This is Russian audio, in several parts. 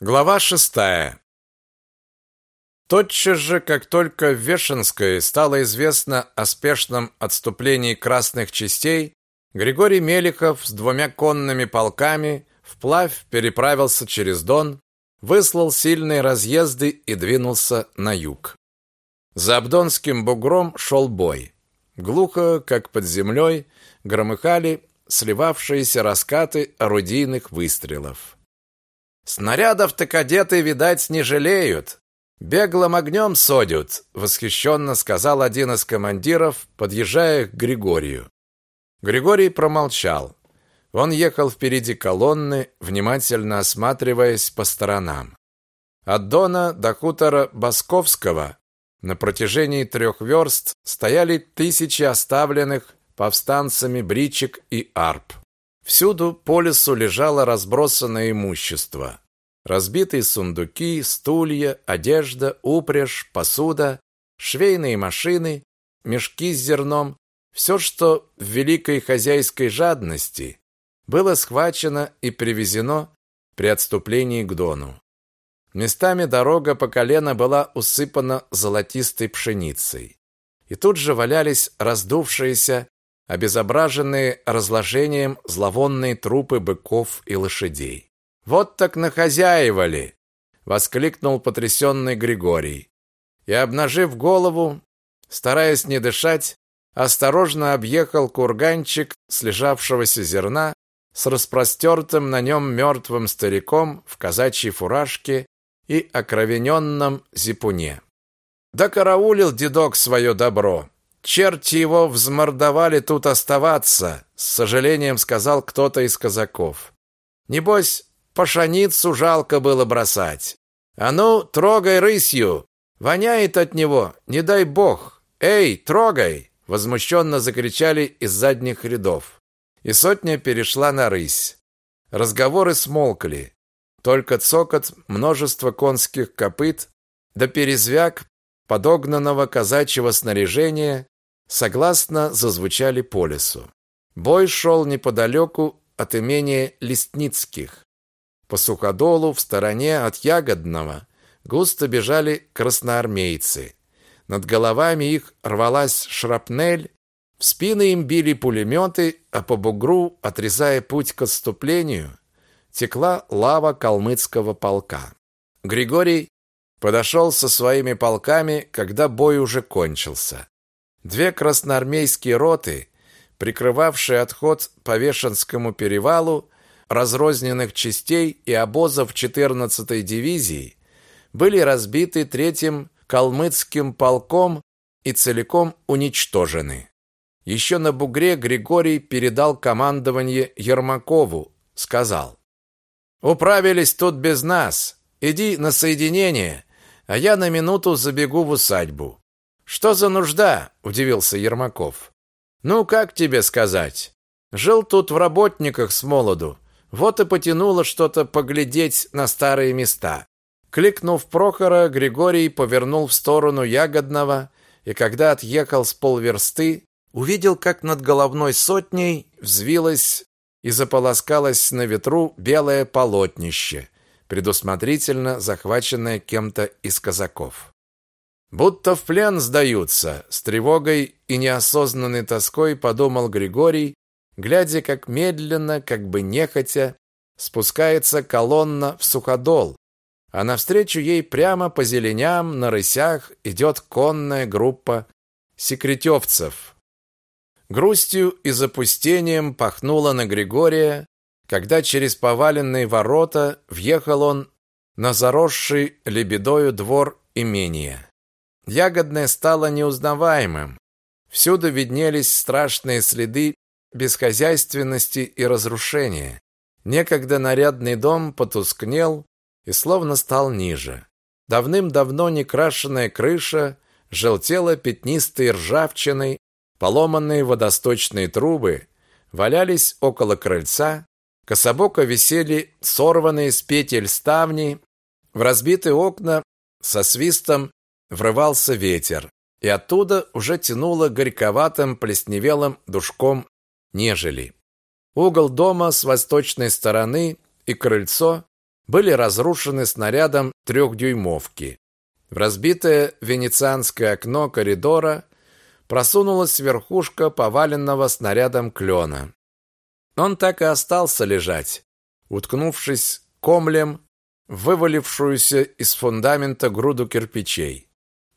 Глава шестая. Тотчас же, как только в Вешенской стало известно о спешном отступлении красных частей, Григорий Мелихов с двумя конными полками вплавь переправился через Дон, выслал сильные разъезды и двинулся на юг. За Абдонским бугром шел бой. Глухо, как под землей, громыхали сливавшиеся раскаты орудийных выстрелов. Снарядов-то кадеты, видать, не жалеют. Беглым огнем содят, восхищенно сказал один из командиров, подъезжая к Григорию. Григорий промолчал. Он ехал впереди колонны, внимательно осматриваясь по сторонам. От Дона до хутора Басковского на протяжении трех верст стояли тысячи оставленных повстанцами бричек и арп. Всюду по лесу лежало разбросанное имущество. Разбитые сундуки, стулья, одежда, упряжь, посуда, швейные машины, мешки с зерном, все, что в великой хозяйской жадности было схвачено и привезено при отступлении к Дону. Местами дорога по колено была усыпана золотистой пшеницей. И тут же валялись раздувшиеся обезображенные разложением зловонные трупы быков и лошадей. «Вот так нахозяивали!» — воскликнул потрясенный Григорий. И, обнажив голову, стараясь не дышать, осторожно объехал курганчик слежавшегося зерна с распростертым на нем мертвым стариком в казачьей фуражке и окровененном зипуне. Да караулил дедок свое добро. Черти его взмордовали тут оставаться, с сожалением сказал кто-то из казаков. Небось, пашаницу жалко было бросать. А ну, трогай рысью. Воняет от него, не дай бог. Эй, трогай, возмущенно закричали из задних рядов. И сотня перешла на рысь. Разговоры смолкли. Только цокот множества конских копыт да перезвяк подогнанного казачьего снаряжения согласно зазвучали по лесу. Бой шел неподалеку от имения Листницких. По суходолу в стороне от Ягодного густо бежали красноармейцы. Над головами их рвалась шрапнель, в спины им били пулеметы, а по бугру, отрезая путь к отступлению, текла лава калмыцкого полка. Григорий подошел со своими полками, когда бой уже кончился. Две красноармейские роты, прикрывавшие отход по Вешенскому перевалу разрозненных частей и обозов 14-й дивизии, были разбиты 3-м калмыцким полком и целиком уничтожены. Еще на бугре Григорий передал командование Ермакову, сказал: "Управились тут без нас. Иди на соединение, а я на минуту забегу в усадьбу. Что за нужда? удивился Ермаков. Ну как тебе сказать? Жил тут в работниках с молоду. Вот и потянуло что-то поглядеть на старые места. Кликнув Прохора, Григорий повернул в сторону Ягодного, и когда отъехал с полверсты, увидел, как над головной сотней взвилось и заполоскалось на ветру белое полотнище, предусмотрительно захваченное кем-то из казаков. Будто в плен сдаются, с тревогой и неосознанной тоской подумал Григорий, глядя, как медленно, как бы нехотя, спускается колонна в суходол, а навстречу ей прямо по зеленям на рысях идет конная группа секретевцев. Грустью и запустением пахнуло на Григория, когда через поваленные ворота въехал он на заросший лебедою двор имения. Ягодное стало неузнаваемым. Всюду виднелись страшные следы бесхозяйственности и разрушения. Некогда нарядный дом потускнел и словно стал ниже. Давным-давно некрашенная крыша желтела пятнистой ржавчиной, поломанные водосточные трубы валялись около крыльца, кособоко висели сорванные с петель ставни, в разбитые окна со свистом врывался ветер, и оттуда уже тянуло горьковатым плесневелым душком нежели. Угол дома с восточной стороны и крыльцо были разрушены снарядом трехдюймовки. В разбитое венецианское окно коридора просунулась верхушка поваленного снарядом клена. Он так и остался лежать, уткнувшись комлем в вывалившуюся из фундамента груду кирпичей.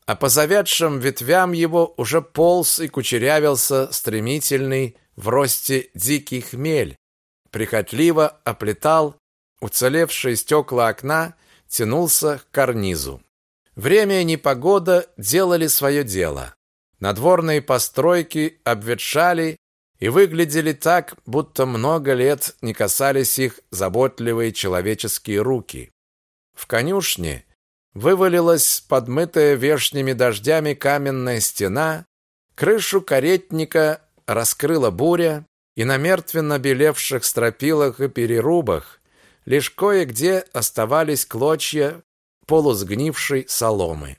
А по завядшим ветвям его уже полз и кучерявился стремительный в росте дикий хмель, прихотливо оплетал уцелевшие стекла окна, тянулся к карнизу. Время и непогода делали свое дело. Надворные постройки обветшали и выглядели так, будто много лет не касались их заботливые человеческие руки. В конюшне вывалилась подмытая вешними дождями каменная стена, крышу каретника раскрыла буря, и на мертвенно белевших стропилах и перерубах лишь кое-где оставались клочья полусгнившей соломы.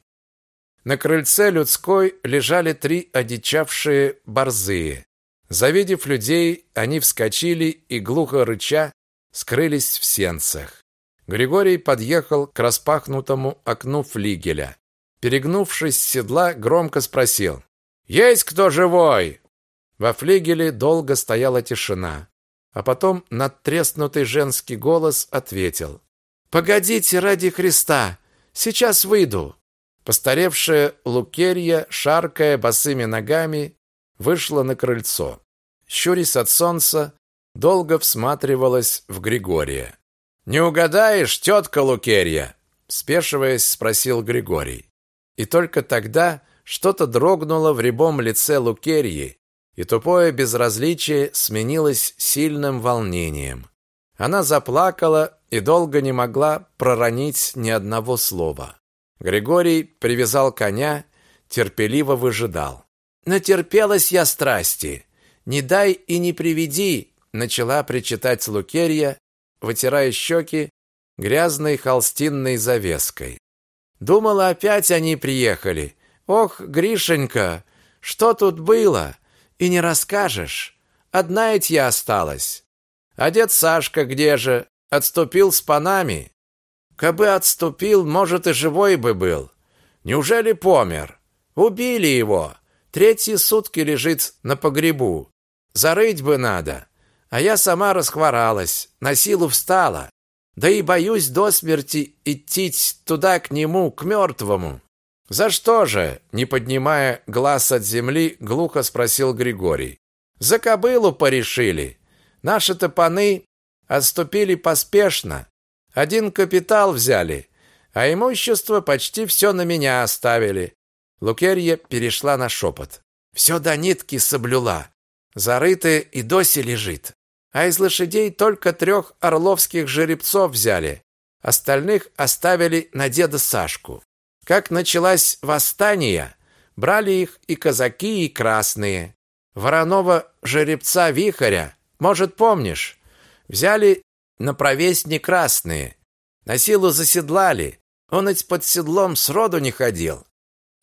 На крыльце людской лежали три одичавшие борзые. Завидев людей, они вскочили и, глухо рыча, скрылись в сенцах. Григорий подъехал к распахнутому окну флигеля. Перегнувшись с седла, громко спросил. «Есть кто живой?» Во флигеле долго стояла тишина, а потом надтреснутый женский голос ответил. «Погодите ради Христа! Сейчас выйду!» Постаревшая Лукерья, шаркая босыми ногами, вышла на крыльцо. Щурясь от солнца, долго всматривалась в Григория. «Не угадаешь, тетка Лукерья?» Спешиваясь, спросил Григорий. И только тогда что-то дрогнуло в рябом лице Лукерьи, и тупое безразличие сменилось сильным волнением. Она заплакала и долго не могла проронить ни одного слова. Григорий привязал коня, терпеливо выжидал. «Натерпелась я страсти. Не дай и не приведи!» начала причитать Лукерья, вытирая щеки грязной холстинной завеской. Думала, опять они приехали. Ох, Гришенька, что тут было? И не расскажешь. Одна ведь я осталась. А дед Сашка где же? Отступил с панами? Кабы отступил, может, и живой бы был. Неужели помер? Убили его. Третьи сутки лежит на погребу. Зарыть бы надо. А я сама расхворалась, на силу встала. Да и боюсь до смерти идти туда к нему, к мертвому. За что же, не поднимая глаз от земли, глухо спросил Григорий. За кобылу порешили. Наши-то паны отступили поспешно. Один капитал взяли, а имущество почти все на меня оставили. Лукерья перешла на шепот. Все до нитки соблюла. Зарытое и доси лежит. А из лошадей только трех орловских жеребцов взяли. Остальных оставили на деда Сашку. Как началось восстание, брали их и казаки, и красные. Воронова жеребца Вихаря, может, помнишь, взяли на провесне красные. На силу заседлали. Он ведь под седлом сроду не ходил.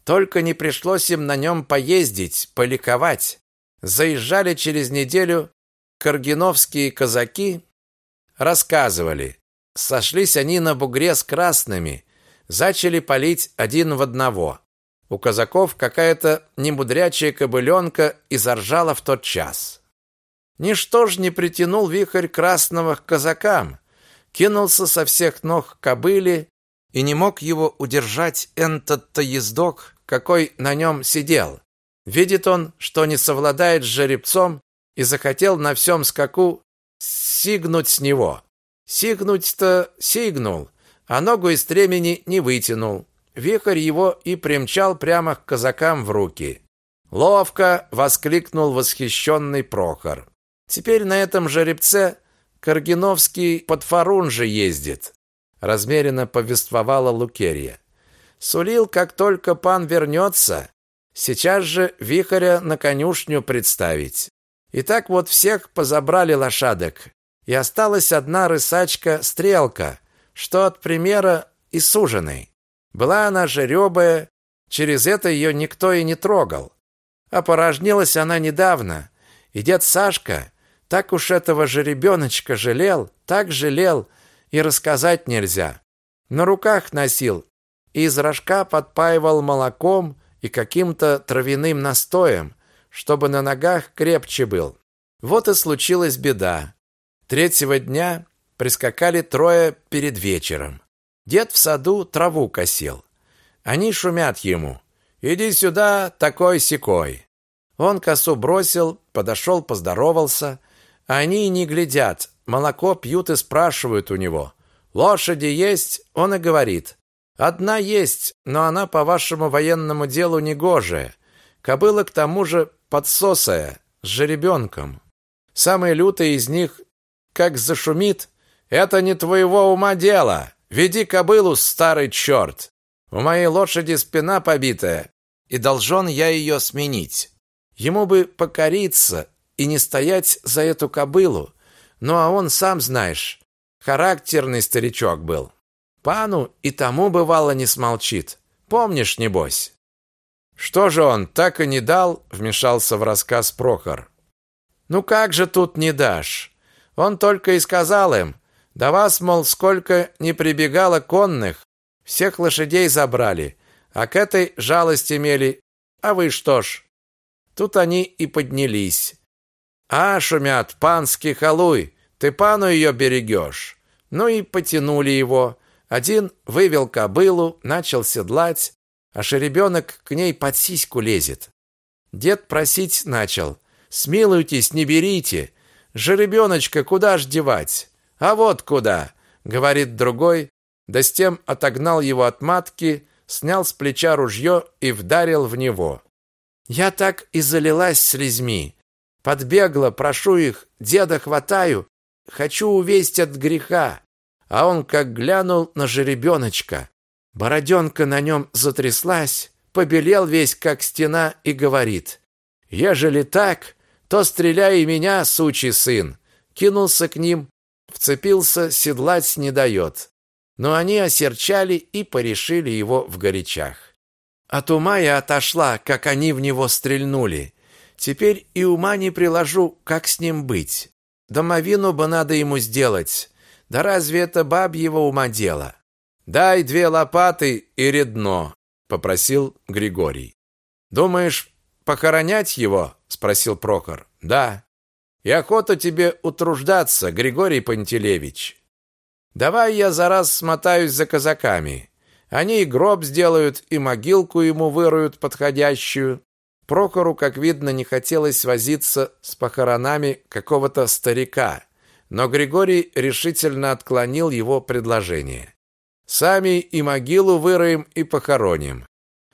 Только не пришлось им на нем поездить, поликовать. Заезжали через неделю каргиновские казаки, рассказывали. Сошлись они на бугре с красными, Зачали палить один в одного. У казаков какая-то немудрячая кобыленка и заржала в тот час. Ничто ж не притянул вихрь красного к казакам, кинулся со всех ног к кобыле и не мог его удержать этот-то ездок, какой на нем сидел. Видит он, что не совладает с жеребцом, и захотел на всем скаку сигнуть с него. Сигнуть-то сигнул, а ногу из стремени не вытянул. Вихрь его и примчал прямо к казакам в руки. «Ловко!» — воскликнул восхищенный Прохор. «Теперь на этом жеребце Каргиновский под Фарун же ездит», — размеренно повествовала Лукерья. «Сулил, как только пан вернется, сейчас же Вихря на конюшню представить. И так вот всех позабрали лошадок, и осталась одна рысачка-стрелка, что от примера и суженой. Была она жеребая, через это ее никто и не трогал. Опорожнилась она недавно, и дед Сашка так уж этого жеребеночка жалел, так жалел, и рассказать нельзя. На руках носил, и из рожка подпаивал молоком и каким-то травяным настоем, чтобы на ногах крепче был. Вот и случилась беда. Третьего дня прискакали трое перед вечером. Дед в саду траву косил. Они шумят ему. «Иди сюда, такой-сякой». Он косу бросил, подошел, поздоровался. Они не глядят, молоко пьют и спрашивают у него. «Лошади есть?» Он и говорит. «Одна есть, но она по вашему военному делу негожая. Кобыла к тому же подсосая, с жеребенком. Самый лютый из них, как зашумит, «Это не твоего ума дело! Веди кобылу, старый черт! У моей лошади спина побитая, и должен я ее сменить. Ему бы покориться и не стоять за эту кобылу, ну а он, сам знаешь, характерный старичок был. Пану и тому бывало не смолчит. Помнишь, небось?» «Что же он, так и не дал?» — вмешался в рассказ Прохор. «Ну как же тут не дашь? Он только и сказал им, да вас, мол, сколько не прибегало конных, всех лошадей забрали, а к этой жалость имели. А вы что ж? Тут они и поднялись. А, шумят, панский халуй, ты пану ее берегешь. Ну и потянули его. Один вывел кобылу, начал седлать, а шеребенок к ней под сиську лезет. Дед просить начал. «Смилуйтесь, не берите. Жеребеночка куда ж девать? А вот куда, говорит другой, да с тем отогнал его от матки, снял с плеча ружье и вдарил в него. Я так и залилась слезьми. Подбегла, прошу их, деда хватаю, хочу увесть от греха. А он как глянул на жеребеночка. Бороденка на нем затряслась, побелел весь как стена и говорит: "Ежели так, то стреляй меня, сучий сын". Кинулся к ним, Вцепился, седлать не дает. Но они осерчали и порешили его в горячах. От ума я отошла, как они в него стрельнули. Теперь и ума не приложу, как с ним быть. Домовину бы надо ему сделать. Да разве это бабьего ума дело? Дай две лопаты и редно, попросил Григорий. Думаешь, похоронять его? спросил Прохор. Да. И охота тебе утруждаться, Григорий Пантелеевич. Давай я за раз смотаюсь за казаками. Они и гроб сделают, и могилку ему выроют подходящую. Прохору, как видно, не хотелось возиться с похоронами какого-то старика, но Григорий решительно отклонил его предложение. Сами и могилу выроем и похороним.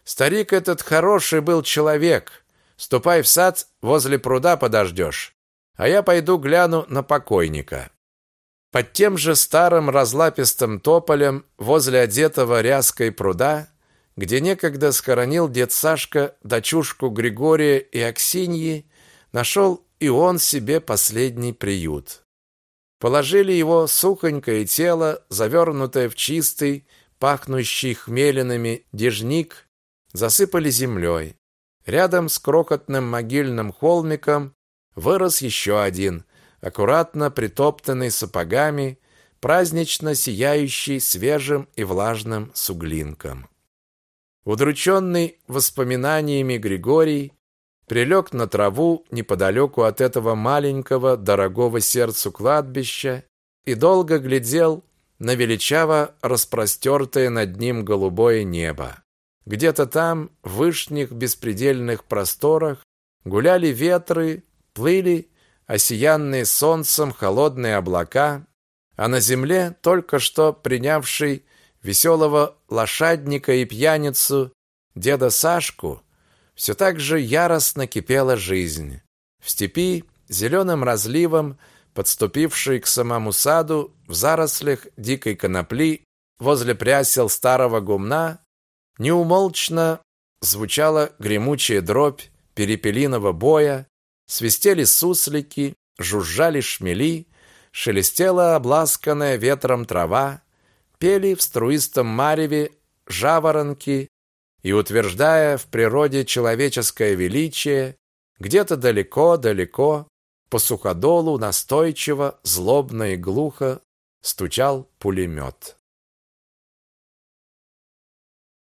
Старик этот хороший был человек. Ступай в сад, возле пруда подождешь а я пойду гляну на покойника. Под тем же старым разлапистым тополем возле одетого ряской пруда, где некогда схоронил дед Сашка дочушку Григория и Аксиньи, нашел и он себе последний приют. Положили его сухонькое тело, завернутое в чистый, пахнущий хмелинами дежник, засыпали землей. Рядом с крохотным могильным холмиком вырос еще один, аккуратно притоптанный сапогами, празднично сияющий свежим и влажным суглинком. Удрученный воспоминаниями Григорий прилег на траву неподалеку от этого маленького, дорогого сердцу кладбища и долго глядел на величаво распростертое над ним голубое небо. Где-то там, в вышних беспредельных просторах, гуляли ветры, плыли осиянные солнцем холодные облака, а на земле только что принявший веселого лошадника и пьяницу деда Сашку все так же яростно кипела жизнь. В степи зеленым разливом, подступившей к самому саду, в зарослях дикой конопли, возле прясел старого гумна, неумолчно звучала гремучая дробь перепелиного боя, Свистели суслики, жужжали шмели, шелестела обласканная ветром трава, пели в струистом мареве жаворонки и, утверждая в природе человеческое величие, где-то далеко-далеко по суходолу настойчиво, злобно и глухо стучал пулемет.